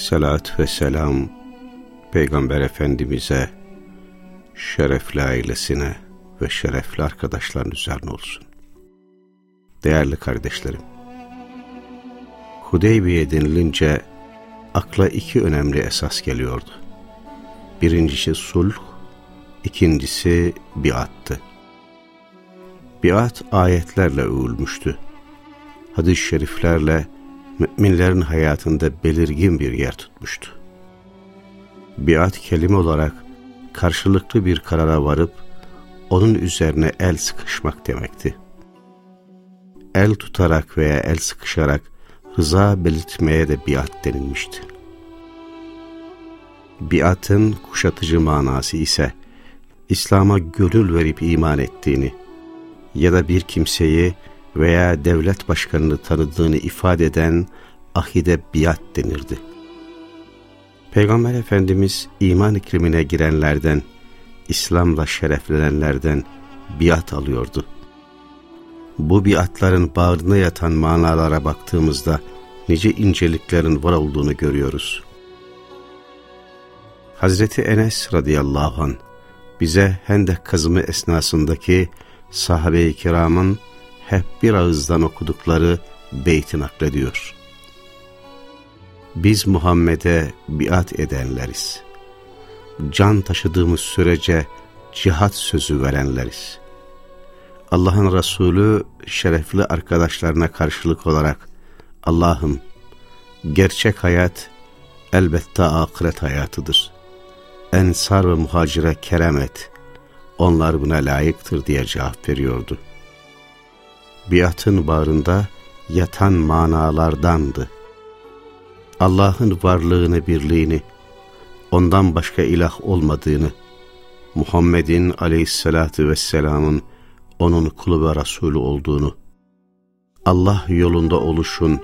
Salat ve selam Peygamber Efendimiz'e, şerefli ailesine ve şerefli arkadaşların üzerine olsun. Değerli kardeşlerim, Hudeybiye denilince akla iki önemli esas geliyordu. Birincisi sulh, ikincisi biattı. Biat ayetlerle övülmüştü. Hadis-i şeriflerle müminlerin hayatında belirgin bir yer tutmuştu. Biat kelime olarak karşılıklı bir karara varıp onun üzerine el sıkışmak demekti. El tutarak veya el sıkışarak rıza belirtmeye de biat denilmişti. Biatın kuşatıcı manası ise İslam'a gönül verip iman ettiğini ya da bir kimseyi veya devlet başkanını tanıdığını ifade eden ahide biat denirdi. Peygamber Efendimiz iman iklimine girenlerden, İslam'la şereflenenlerden biat alıyordu. Bu biatların bağrına yatan manalara baktığımızda nice inceliklerin var olduğunu görüyoruz. Hazreti Enes radıyallahu an bize Hendek kazımı esnasındaki sahabe-i kiramın hep bir ağızdan okudukları beyti naklediyor. Biz Muhammed'e biat edenleriz. Can taşıdığımız sürece cihat sözü verenleriz. Allah'ın Resulü şerefli arkadaşlarına karşılık olarak Allah'ım gerçek hayat elbette ahiret hayatıdır. Ensar ve muhacire kerem et. Onlar buna layıktır diye cevap veriyordu. Biatın bağrında yatan manalardandı. Allah'ın varlığını, birliğini, ondan başka ilah olmadığını, Muhammed'in aleyhissalatü vesselamın onun kulu ve Resulü olduğunu, Allah yolunda oluşun,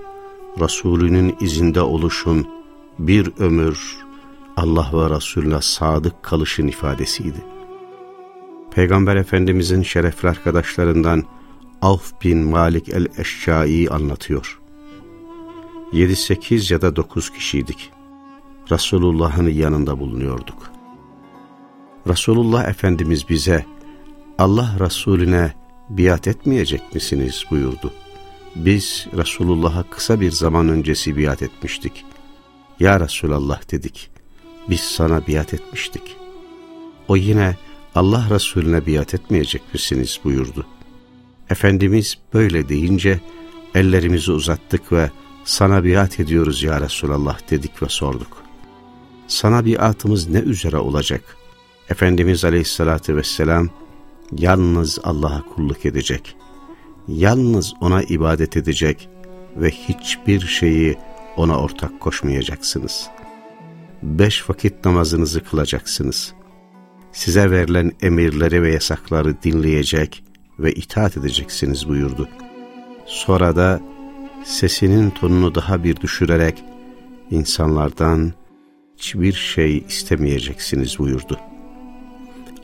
Resulünün izinde oluşun, bir ömür Allah ve Resulüne sadık kalışın ifadesiydi. Peygamber Efendimizin şerefli arkadaşlarından Avf bin Malik el-Eşşai anlatıyor. 7-8 ya da 9 kişiydik. Resulullah'ın yanında bulunuyorduk. Resulullah Efendimiz bize Allah Resulüne biat etmeyecek misiniz buyurdu. Biz Resulullah'a kısa bir zaman öncesi biat etmiştik. Ya Resulallah dedik. Biz sana biat etmiştik. O yine Allah Resulüne biat etmeyecek misiniz buyurdu. Efendimiz böyle deyince ellerimizi uzattık ve sana biat ediyoruz ya Resulallah dedik ve sorduk. Sana biatımız ne üzere olacak? Efendimiz Aleyhisselatü Vesselam yalnız Allah'a kulluk edecek, yalnız O'na ibadet edecek ve hiçbir şeyi O'na ortak koşmayacaksınız. Beş vakit namazınızı kılacaksınız. Size verilen emirleri ve yasakları dinleyecek ve itaat edeceksiniz buyurdu. Sonra da sesinin tonunu daha bir düşürerek insanlardan hiçbir şey istemeyeceksiniz buyurdu.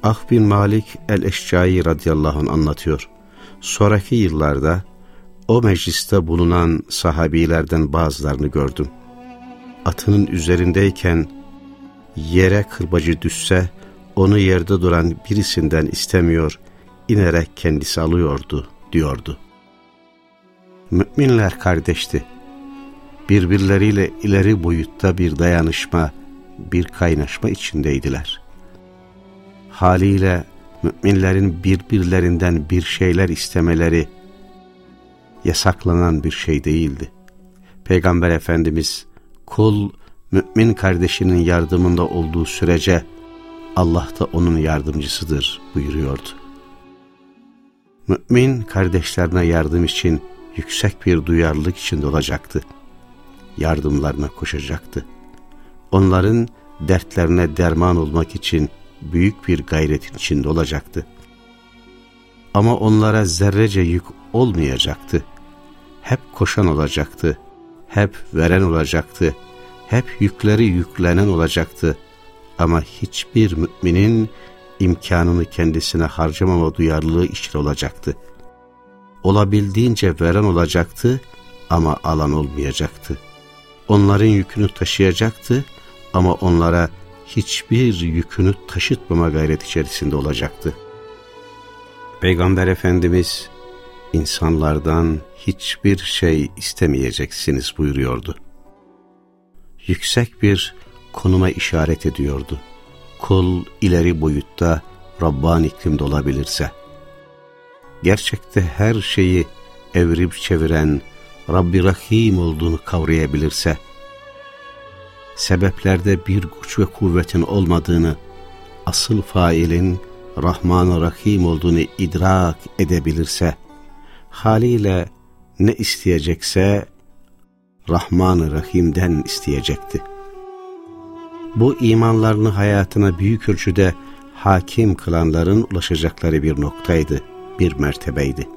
Ah bin Malik el-Eşcai radıyallahu anh anlatıyor. Sonraki yıllarda o mecliste bulunan sahabilerden bazılarını gördüm. Atının üzerindeyken yere kırbacı düşse onu yerde duran birisinden istemiyor, inerek kendisi alıyordu diyordu. Müminler kardeşti. Birbirleriyle ileri boyutta bir dayanışma, bir kaynaşma içindeydiler. Haliyle müminlerin birbirlerinden bir şeyler istemeleri yasaklanan bir şey değildi. Peygamber Efendimiz kul mümin kardeşinin yardımında olduğu sürece Allah da onun yardımcısıdır buyuruyordu. Mümin kardeşlerine yardım için yüksek bir duyarlılık içinde olacaktı. Yardımlarına koşacaktı. onların dertlerine derman olmak için büyük bir gayretin içinde olacaktı. Ama onlara zerrece yük olmayacaktı. Hep koşan olacaktı, hep veren olacaktı, hep yükleri yüklenen olacaktı. Ama hiçbir müminin imkanını kendisine harcamama duyarlılığı içre olacaktı. Olabildiğince veren olacaktı ama alan olmayacaktı. Onların yükünü taşıyacaktı ama onlara hiçbir yükünü taşıtmama gayret içerisinde olacaktı. Peygamber Efendimiz insanlardan hiçbir şey istemeyeceksiniz buyuruyordu. Yüksek bir konuma işaret ediyordu. Kul ileri boyutta Rabban iklimde olabilirse, gerçekte her şeyi evrip çeviren Rabbi Rahim olduğunu kavrayabilirse, sebeplerde bir güç ve kuvvetin olmadığını, asıl failin Rahman-ı Rahim olduğunu idrak edebilirse, haliyle ne isteyecekse Rahman-ı Rahim'den isteyecekti. Bu imanlarını hayatına büyük ölçüde hakim kılanların ulaşacakları bir noktaydı, bir mertebeydi.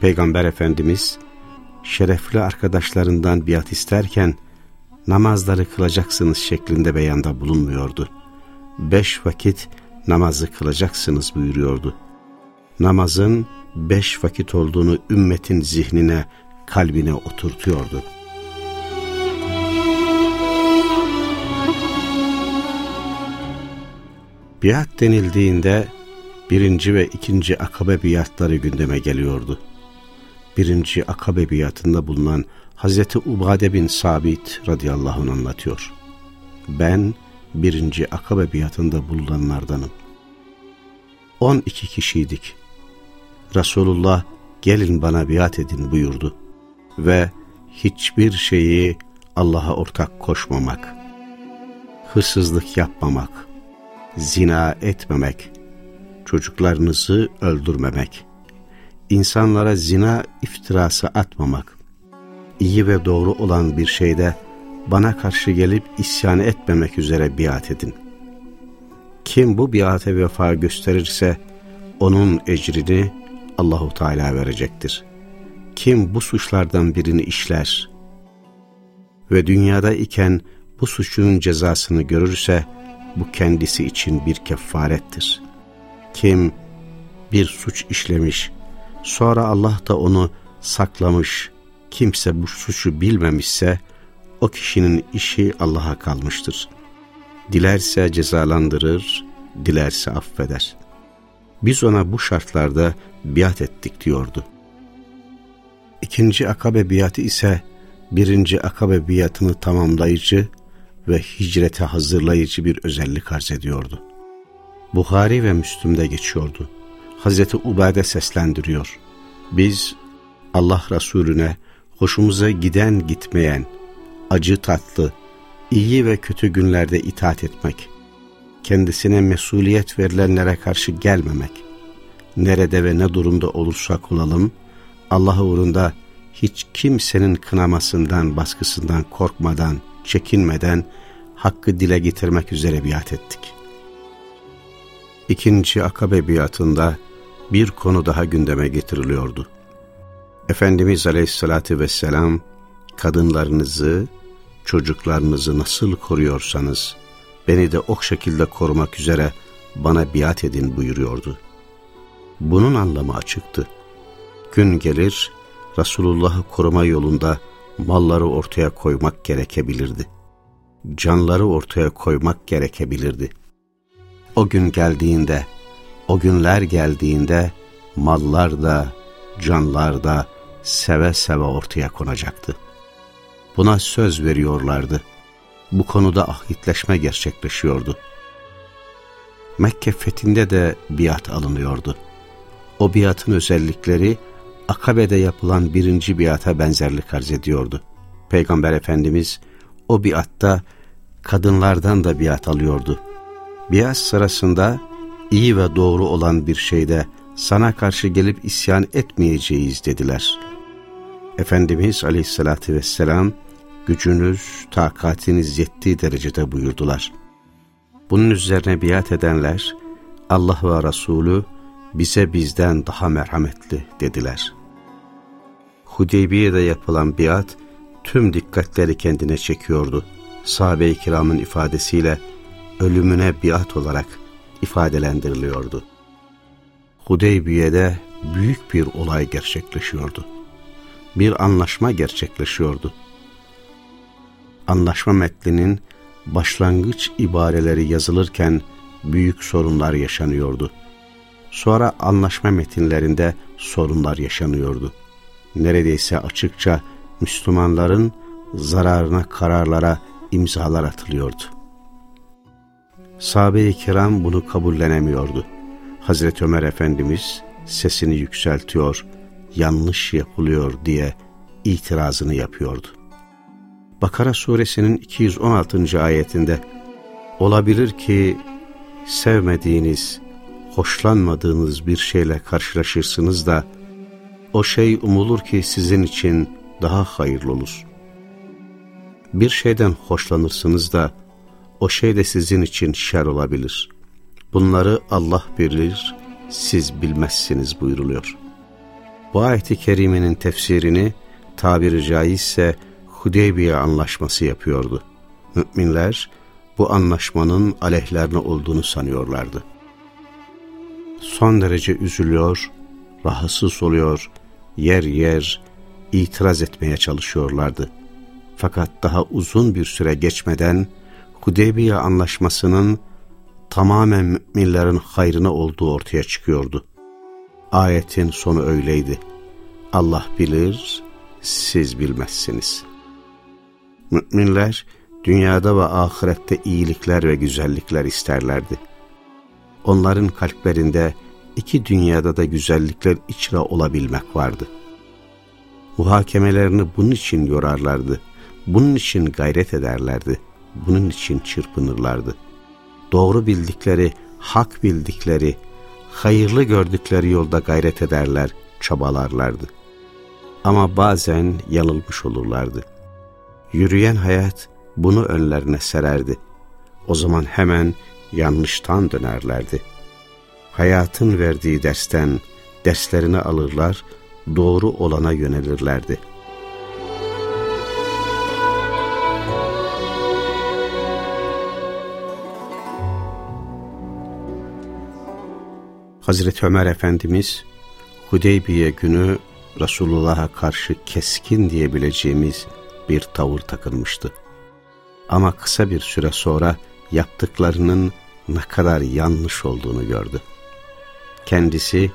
Peygamber Efendimiz, şerefli arkadaşlarından biat isterken, namazları kılacaksınız şeklinde beyanda bulunmuyordu. Beş vakit namazı kılacaksınız buyuruyordu. Namazın beş vakit olduğunu ümmetin zihnine, kalbine oturtuyordu. Biat denildiğinde birinci ve ikinci akabe biatları gündeme geliyordu. Birinci akabe biatında bulunan Hazreti Ubade bin Sabit radıyallahu anh anlatıyor. Ben birinci akabe biatında bulunanlardanım. 12 kişiydik. Resulullah gelin bana biat edin buyurdu. Ve hiçbir şeyi Allah'a ortak koşmamak, hırsızlık yapmamak, zina etmemek, çocuklarınızı öldürmemek, insanlara zina iftirası atmamak, iyi ve doğru olan bir şeyde bana karşı gelip isyan etmemek üzere biat edin. Kim bu biate vefa gösterirse onun ecrini Allahu Teala verecektir. Kim bu suçlardan birini işler ve dünyada iken bu suçunun cezasını görürse bu kendisi için bir kefarettir. Kim bir suç işlemiş, sonra Allah da onu saklamış, kimse bu suçu bilmemişse, o kişinin işi Allah'a kalmıştır. Dilerse cezalandırır, dilerse affeder. Biz ona bu şartlarda biat ettik diyordu. İkinci akabe biatı ise birinci akabe biatını tamamlayıcı ve hicrete hazırlayıcı bir özellik arz ediyordu. Buhari ve Müslüm'de geçiyordu. Hazreti Ubade seslendiriyor. Biz Allah Resulüne hoşumuza giden gitmeyen, acı tatlı, iyi ve kötü günlerde itaat etmek, kendisine mesuliyet verilenlere karşı gelmemek, nerede ve ne durumda olursak olalım, Allah uğrunda hiç kimsenin kınamasından, baskısından korkmadan, çekinmeden hakkı dile getirmek üzere biat ettik. İkinci akabe biatında bir konu daha gündeme getiriliyordu. Efendimiz Aleyhisselatü Vesselam kadınlarınızı, çocuklarınızı nasıl koruyorsanız beni de o şekilde korumak üzere bana biat edin buyuruyordu. Bunun anlamı açıktı. Gün gelir Resulullah'ı koruma yolunda malları ortaya koymak gerekebilirdi. Canları ortaya koymak gerekebilirdi. O gün geldiğinde, o günler geldiğinde mallar da, canlar da seve seve ortaya konacaktı. Buna söz veriyorlardı. Bu konuda ahitleşme gerçekleşiyordu. Mekke fethinde de biat alınıyordu. O biatın özellikleri Akabe'de yapılan birinci biata benzerlik arz ediyordu. Peygamber Efendimiz o biatta kadınlardan da biat alıyordu. Biat sırasında iyi ve doğru olan bir şeyde sana karşı gelip isyan etmeyeceğiz dediler. Efendimiz aleyhissalatü vesselam gücünüz, takatiniz yettiği derecede buyurdular. Bunun üzerine biat edenler, Allah ve Resulü bize bizden daha merhametli dediler. Hudeybiye'de yapılan biat, tüm dikkatleri kendine çekiyordu. Sahabe-i kiramın ifadesiyle, ölümüne biat olarak ifadelendiriliyordu. Hudeybiye'de büyük bir olay gerçekleşiyordu. Bir anlaşma gerçekleşiyordu. Anlaşma metninin başlangıç ibareleri yazılırken büyük sorunlar yaşanıyordu. Sonra anlaşma metinlerinde sorunlar yaşanıyordu. Neredeyse açıkça Müslümanların zararına kararlara imzalar atılıyordu. Sahabe-i kiram bunu kabullenemiyordu. Hazreti Ömer Efendimiz sesini yükseltiyor, yanlış yapılıyor diye itirazını yapıyordu. Bakara suresinin 216. ayetinde olabilir ki sevmediğiniz, hoşlanmadığınız bir şeyle karşılaşırsınız da o şey umulur ki sizin için daha hayırlı olur. Bir şeyden hoşlanırsınız da o şey de sizin için şer olabilir. Bunları Allah bilir, siz bilmezsiniz buyruluyor. Bu ayeti kerimenin tefsirini tabiri caizse Hudeybiye anlaşması yapıyordu. Müminler bu anlaşmanın aleyhlerine olduğunu sanıyorlardı. Son derece üzülüyor, rahatsız oluyor, yer yer itiraz etmeye çalışıyorlardı. Fakat daha uzun bir süre geçmeden Hudeybiye anlaşmasının tamamen müminlerin hayrına olduğu ortaya çıkıyordu. Ayetin sonu öyleydi. Allah bilir, siz bilmezsiniz. Müminler dünyada ve ahirette iyilikler ve güzellikler isterlerdi. Onların kalplerinde iki dünyada da güzellikler içre olabilmek vardı. Muhakemelerini bunun için yorarlardı, bunun için gayret ederlerdi, bunun için çırpınırlardı. Doğru bildikleri, hak bildikleri, hayırlı gördükleri yolda gayret ederler, çabalarlardı. Ama bazen yanılmış olurlardı. Yürüyen hayat bunu önlerine sererdi. O zaman hemen yanlıştan dönerlerdi. Hayatın verdiği dersten derslerini alırlar, doğru olana yönelirlerdi. Hazreti Ömer Efendimiz Hudeybiye günü Resulullah'a karşı keskin diyebileceğimiz bir tavır takılmıştı. Ama kısa bir süre sonra yaptıklarının ne kadar yanlış olduğunu gördü. Kendisi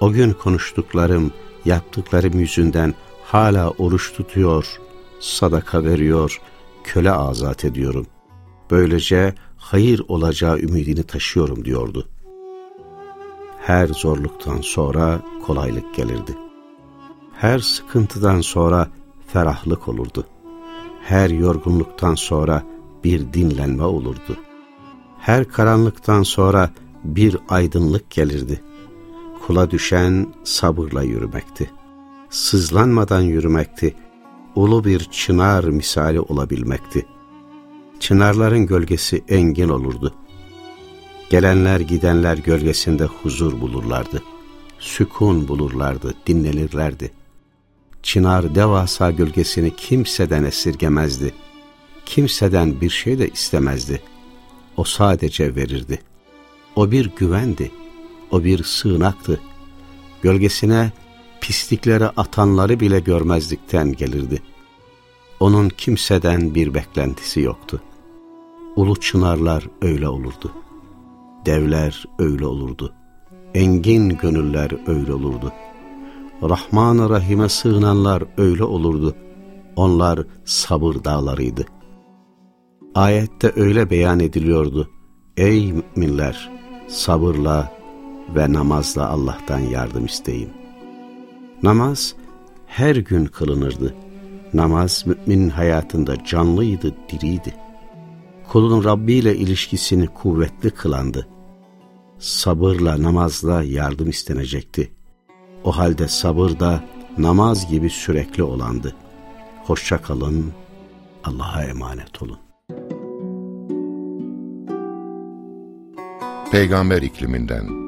o gün konuştuklarım, yaptıklarım yüzünden hala oruç tutuyor, sadaka veriyor, köle azat ediyorum. Böylece hayır olacağı ümidini taşıyorum diyordu. Her zorluktan sonra kolaylık gelirdi. Her sıkıntıdan sonra ferahlık olurdu. Her yorgunluktan sonra bir dinlenme olurdu. Her karanlıktan sonra bir aydınlık gelirdi. Kula düşen sabırla yürümekti. Sızlanmadan yürümekti. Ulu bir çınar misali olabilmekti. Çınarların gölgesi engin olurdu. Gelenler gidenler gölgesinde huzur bulurlardı. Sükun bulurlardı, dinlenirlerdi. Çınar devasa gölgesini kimseden esirgemezdi. Kimseden bir şey de istemezdi. O sadece verirdi. O bir güvendi. O bir sığınaktı. Gölgesine pisliklere atanları bile görmezlikten gelirdi. Onun kimseden bir beklentisi yoktu. Ulu çınarlar öyle olurdu. Devler öyle olurdu. Engin gönüller öyle olurdu. Rahman-ı Rahim'e sığınanlar öyle olurdu. Onlar sabır dağlarıydı. Ayette öyle beyan ediliyordu. Ey müminler! Sabırla ve namazla Allah'tan yardım isteyin. Namaz her gün kılınırdı. Namaz müminin hayatında canlıydı, diriydi. Kulun Rabbi ile ilişkisini kuvvetli kılandı. Sabırla, namazla yardım istenecekti. O halde sabır da namaz gibi sürekli olandı. Hoşça kalın, Allah'a emanet olun. Peygamber ikliminden